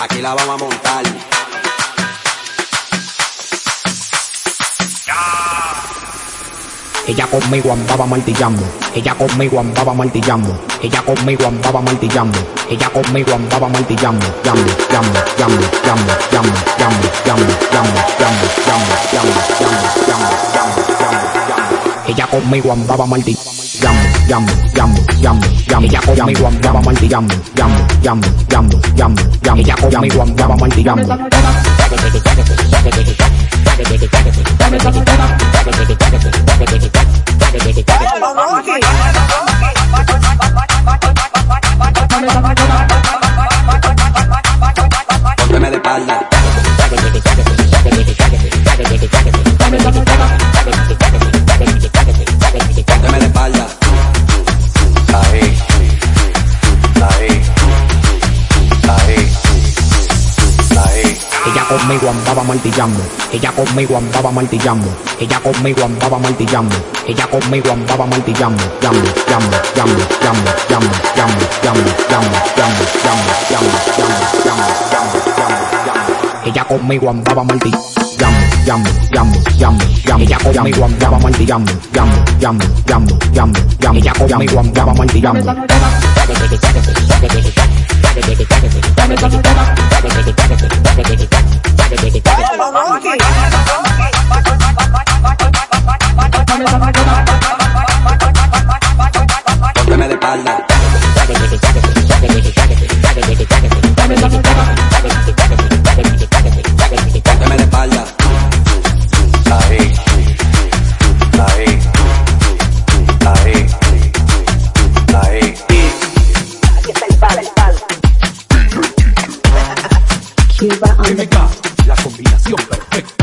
Aquí la vamos a montar. Ella conmigo andaba martillando, ella conmigo andaba martillando, ella conmigo andaba martillando, ella conmigo andaba martillando, llamo, llamo, llamo, llamo, llamo, llamo, llamo, llamo, llamo, llamo, llamo, llamo, llamo, llamo, llamo. Ella conmigo andaba martillando, yam, yam, yam, yam, yam, ella conmigo andaba mal, yam, yam, yam, yam, yam, yam, ella conmigo andaba mal, yam. Conmigo andaba martillando, ella conmigo andaba martillando, ella conmigo andaba martillando, ella conmigo andaba martillando, llamo, llamo, llamo, llamo, llamo, llamo, llamo, llamo, llamo, llamo, llamo, llamo, llamo, llamo. Ella conmigo andaba martillando. Llamo, llamo, llamo, llamo, ella conmigo andaba martillando, llamo, llamo, llamo, llamo, llamo, ella conmigo andaba martillando. Pónteme de espalda. Ahí. Ahí. Ahí. Ahí. Cuba on the MK, la combinación perfecta.